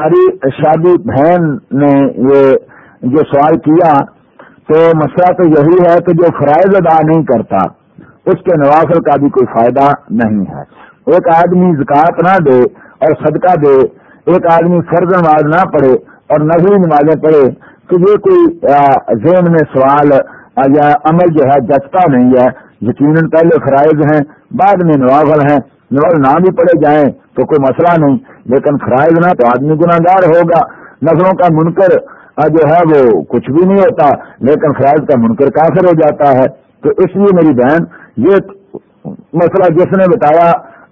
ہماری شادی بہن نے یہ جو سوال کیا تو مسئلہ تو یہی ہے کہ جو فرائض ادا نہیں کرتا، اس کے نوافل کا بھی کوئی فائدہ نہیں ہے۔ ایک آدمی زکات نہ دے اور صدقہ دے، ایک آدمی فرض نماز نہ پڑھے اور نظری نمازیں پڑھے، تو یہ کوئی ذہن میں سوال یا عمل جو ہے جچتا نہیں ہے۔ یقیناً پہلے فرائض ہیں، بعد میں نوافل ہیں۔ نوافل نہ بھی پڑھے جائیں تو کوئی مسئلہ نہیں، لیکن فرائض نہ تو آدمی گناگار ہوگا۔ نظروں کا منکر جو ہے وہ کچھ بھی نہیں ہوتا، لیکن فرائض کا منکر کافر ہو جاتا ہے۔ تو اس لیے میری بہن، یہ مسئلہ جس نے بتایا،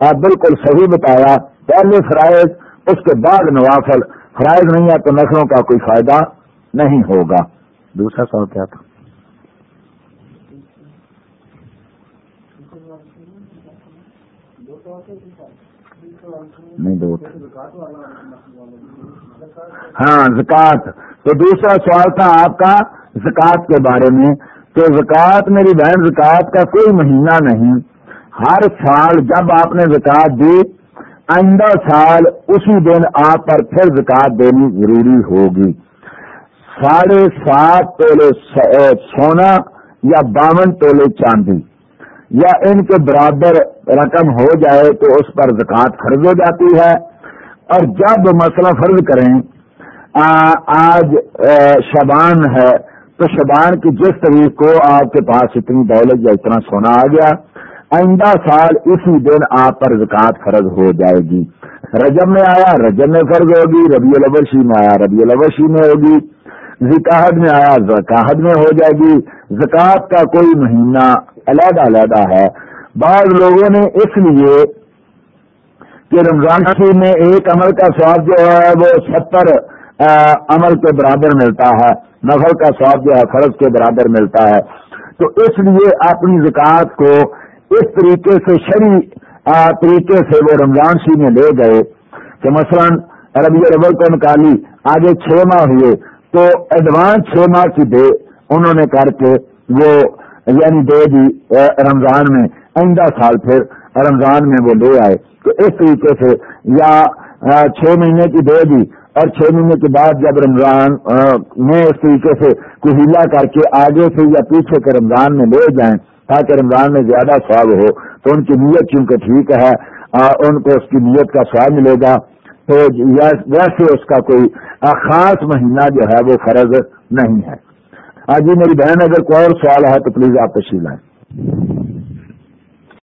آپ بالکل صحیح بتایا۔ پہلے فرائض، اس کے بعد نوافل۔ فرائض نہیں ہے تو نسلوں کا کوئی فائدہ نہیں ہوگا۔ دوسرا سوال کیا تھا؟ نہیں، دو ہاں زکات تو دوسرا سوال تھا آپ کا زکات کے بارے میں۔ تو زکات میری بہن زکات کا کوئی مہینہ نہیں۔ ہر سال جب آپ نے زکات دی، آئندہ سال اسی دن آپ پر پھر زکات دینی ضروری ہوگی۔ ساڑھے سات تولے سونا یا باون تولے چاندی۔ یا ان کے برابر رقم ہو جائے تو اس پر زکوٰۃ فرض ہو جاتی ہے۔ اور جب مسئلہ فرض کریں آج شبان ہے، تو شبان کی جس طریق کو آپ کے پاس اتنی دولت یا اتنا سونا آ گیا، آئندہ سال اسی دن آپ پر زکوٰۃ فرض ہو جائے گی۔ رجب میں آیا، رجب میں فرض ہوگی، ربیع الاوشی میں آیا، ربیع الاوشی میں ہوگی۔ زکاہد میں آیا زکاہد میں ہو جائے گی۔ زکوٰۃ کا کوئی مہینہ علیحدہ علیحدہ ہے۔ بعض لوگوں نے اس لیے کہ رمضان شریف میں ایک عمل کا سواب جو ہے وہ ستر عمل کے برابر ملتا ہے، نفل کا سواب جو ہے فرض کے برابر ملتا ہے۔ تو اس لیے اپنی زکوٰۃ کو اس طریقے سے شری طریقے سے وہ رمضان شریف میں لے گئے کہ مثلا ربی ربل کو نکالی آگے چھ ماہ ہوئے تو ایڈوانس چھ ماہ کی دے، انہوں نے کر کے وہ یعنی دے دی رمضان میں، آئندہ سال پھر رمضان میں وہ لے آئے۔ تو اس طریقے سے یا چھ مہینے کی دے دی اور چھ مہینے کے بعد جب رمضان میں اس طریقے سے کوئی ہلا کر کے آگے سے یا پیچھے کے رمضان میں لے جائیں تاکہ رمضان میں زیادہ سواب ہو، تو ان کی نیت چونکہ ٹھیک ہے ان کو اس کی نیت کا سواب ملے گا۔ تو ویسے اس کا کوئی خاص مہینہ جو ہے وہ فرض نہیں ہے۔ ہاں جی میری بہن اگر کوئی اور سوال ہے تو پلیز آپ تشریف لائیں۔